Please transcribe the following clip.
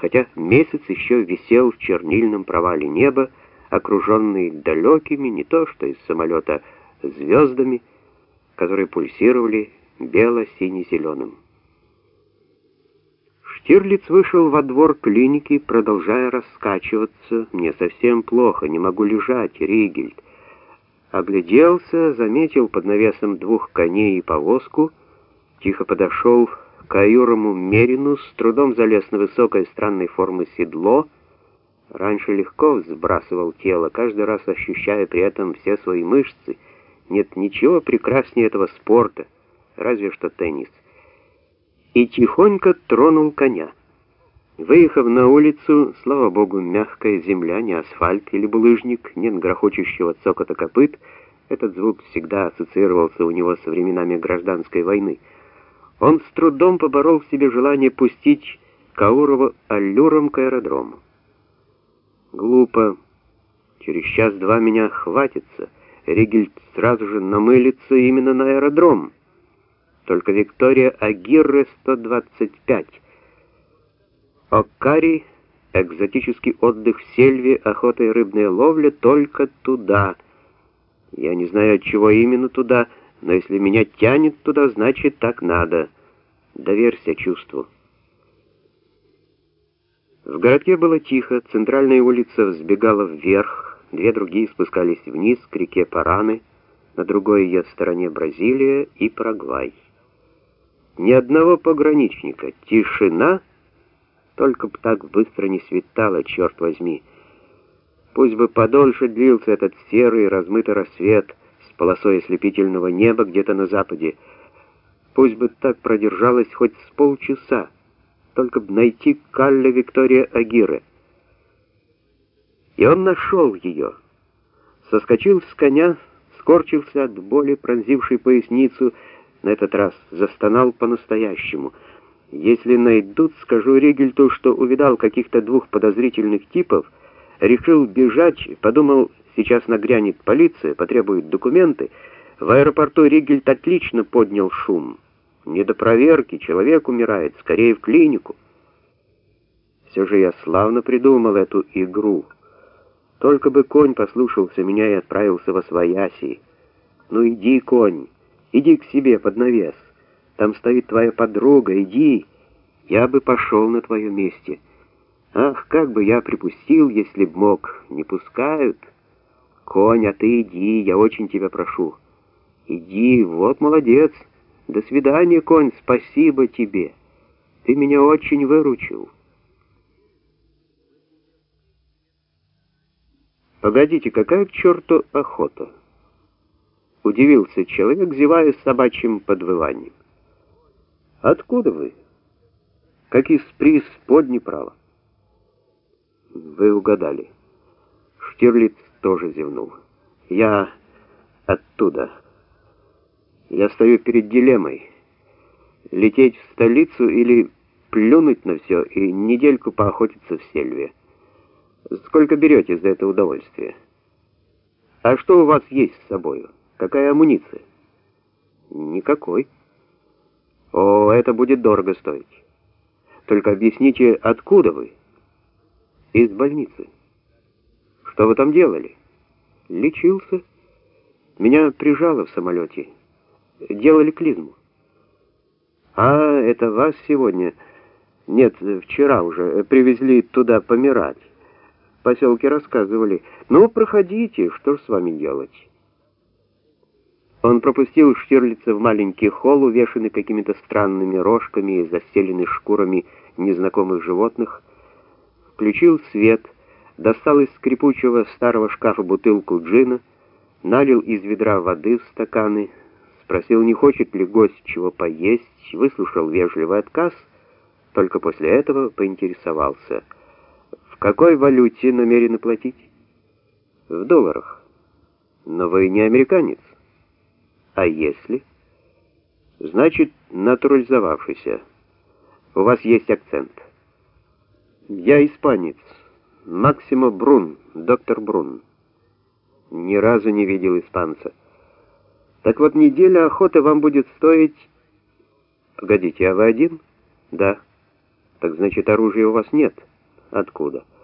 хотя месяц еще висел в чернильном провале неба, окруженный далекими, не то что из самолета, звездами, которые пульсировали бело-сине-зеленым. Штирлиц вышел во двор клиники, продолжая раскачиваться. «Мне совсем плохо, не могу лежать, Ригельд». Огляделся, заметил под навесом двух коней и повозку, тихо подошел к аюрому Мерину, с трудом залез на высокое странной формы седло, раньше легко сбрасывал тело, каждый раз ощущая при этом все свои мышцы. Нет ничего прекраснее этого спорта, разве что теннис. И тихонько тронул коня. Выехав на улицу, слава богу, мягкая земля, не асфальт или булыжник, нет грохочущего цокота копыт, этот звук всегда ассоциировался у него со временами гражданской войны. Он с трудом поборол в себе желание пустить Каурова аллюром к аэродрому. Глупо. Через час-два меня хватится. Ригельд сразу же намылится именно на аэродром. Только Виктория Агирре 125. Оккари, экзотический отдых в сельве, охота и рыбная ловля только туда. Я не знаю, от чего именно туда, но если меня тянет туда, значит так надо. Доверься чувству. В городке было тихо, центральная улица взбегала вверх, две другие спускались вниз к реке Параны, на другой ее стороне Бразилия и Парагвай. Ни одного пограничника, тишина — только б так быстро не светало, черт возьми. Пусть бы подольше длился этот серый размытый рассвет полосой ослепительного неба где-то на западе. Пусть бы так продержалось хоть с полчаса, только б найти Калля Виктория Агиры. И он нашел ее. Соскочил с коня, скорчился от боли, пронзившей поясницу, на этот раз застонал по-настоящему — если найдут, скажу Ригельту, что увидал каких-то двух подозрительных типов, решил бежать, подумал, сейчас нагрянет полиция, потребует документы. В аэропорту Ригельт отлично поднял шум. Не до проверки, человек умирает, скорее в клинику. Все же я славно придумал эту игру. Только бы конь послушался меня и отправился во свояси. Ну иди, конь, иди к себе под навес. Там стоит твоя подруга, иди. Я бы пошел на твоем месте. Ах, как бы я припустил, если б мог. Не пускают. Конь, а ты иди, я очень тебя прошу. Иди, вот молодец. До свидания, конь, спасибо тебе. Ты меня очень выручил. Погодите, какая к черту охота? Удивился человек, зевая с собачьим подвыванием. Откуда вы? Как из преисподней право. Вы угадали. Штирлиц тоже зевнул. Я оттуда. Я стою перед дилеммой. Лететь в столицу или плюнуть на все и недельку поохотиться в сельве. Сколько берете за это удовольствие? А что у вас есть с собой? Какая амуниция? Никакой. О, это будет дорого стоить. Только объясните, откуда вы? Из больницы. Что вы там делали? Лечился. Меня прижало в самолете. Делали клизму. А, это вас сегодня? Нет, вчера уже привезли туда помирать. В поселке рассказывали. Ну, проходите, что ж с вами делать? Он пропустил Штирлица в маленький холл, увешанный какими-то странными рожками и застеленный шкурами незнакомых животных, включил свет, достал из скрипучего старого шкафа бутылку джина, налил из ведра воды в стаканы, спросил, не хочет ли гость чего поесть, выслушал вежливый отказ, только после этого поинтересовался, в какой валюте намерены платить? В долларах. Но вы не американец. А если? Значит, натурализовавшийся. У вас есть акцент. Я испанец. Максимо Брун, доктор Брун. Ни разу не видел испанца. Так вот, неделя охоты вам будет стоить... Погодите, а вы один? Да. Так значит, оружия у вас нет. Откуда?